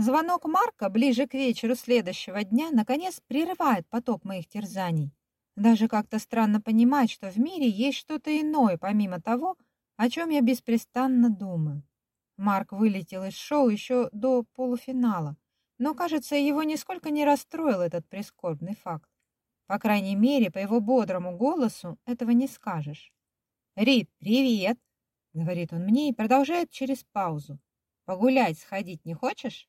Звонок Марка ближе к вечеру следующего дня наконец прерывает поток моих терзаний. Даже как-то странно понимать, что в мире есть что-то иное, помимо того, о чем я беспрестанно думаю. Марк вылетел из шоу еще до полуфинала, но, кажется, его нисколько не расстроил этот прискорбный факт. По крайней мере, по его бодрому голосу этого не скажешь. «Рит, привет!» — говорит он мне и продолжает через паузу. «Погулять сходить не хочешь?»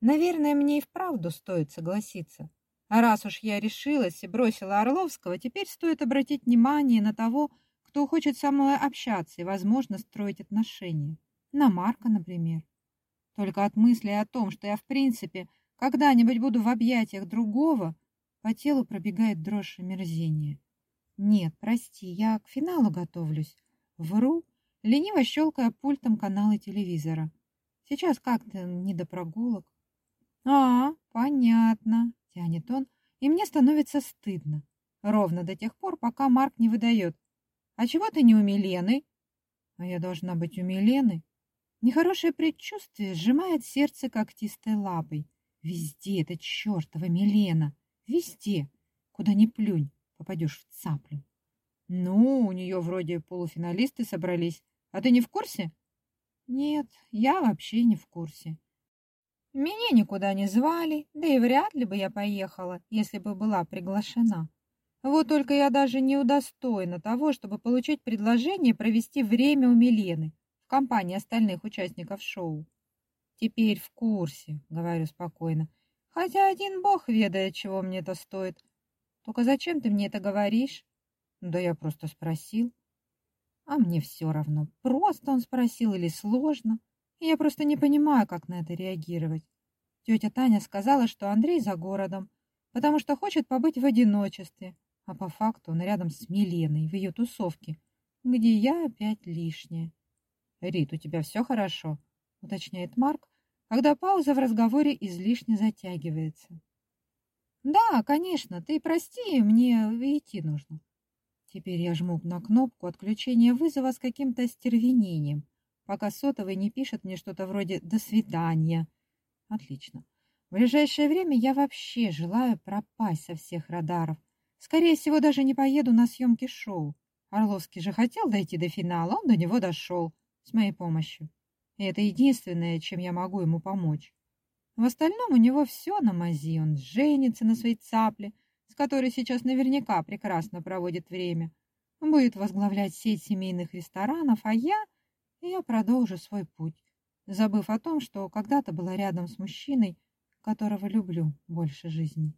Наверное, мне и вправду стоит согласиться. А раз уж я решилась и бросила Орловского, теперь стоит обратить внимание на того, кто хочет со мной общаться и, возможно, строить отношения. На Марка, например. Только от мысли о том, что я, в принципе, когда-нибудь буду в объятиях другого, по телу пробегает дрожь омерзения. Нет, прости, я к финалу готовлюсь. Вру, лениво щелкая пультом канала телевизора. Сейчас как-то не до прогулок. «А, понятно», — тянет он, и мне становится стыдно. Ровно до тех пор, пока Марк не выдает. «А чего ты не у Милены?» «А я должна быть у Милены?» Нехорошее предчувствие сжимает сердце когтистой лапой. Везде эта чертова Милена. Везде. Куда ни плюнь, попадешь в цаплю. Ну, у нее вроде полуфиналисты собрались. А ты не в курсе? Нет, я вообще не в курсе. Меня никуда не звали, да и вряд ли бы я поехала, если бы была приглашена. Вот только я даже не удостоена того, чтобы получить предложение провести время у Милены в компании остальных участников шоу. Теперь в курсе, говорю спокойно. Хотя один бог ведает, чего мне это стоит. Только зачем ты мне это говоришь? Да я просто спросил. А мне все равно, просто он спросил или сложно. Я просто не понимаю, как на это реагировать. Тетя Таня сказала, что Андрей за городом, потому что хочет побыть в одиночестве, а по факту он рядом с Миленой в ее тусовке, где я опять лишняя. «Рит, у тебя все хорошо?» — уточняет Марк, когда пауза в разговоре излишне затягивается. «Да, конечно, ты прости, мне идти нужно». Теперь я жму на кнопку отключения вызова с каким-то стервенением, пока сотовый не пишет мне что-то вроде «до свидания». Отлично. В ближайшее время я вообще желаю пропасть со всех радаров. Скорее всего, даже не поеду на съемки шоу. Орловский же хотел дойти до финала, он до него дошел с моей помощью. И это единственное, чем я могу ему помочь. В остальном у него все на мази. Он женится на своей цапле, с которой сейчас наверняка прекрасно проводит время. Будет возглавлять сеть семейных ресторанов, а я... Я продолжу свой путь, забыв о том, что когда-то была рядом с мужчиной, которого люблю больше жизни.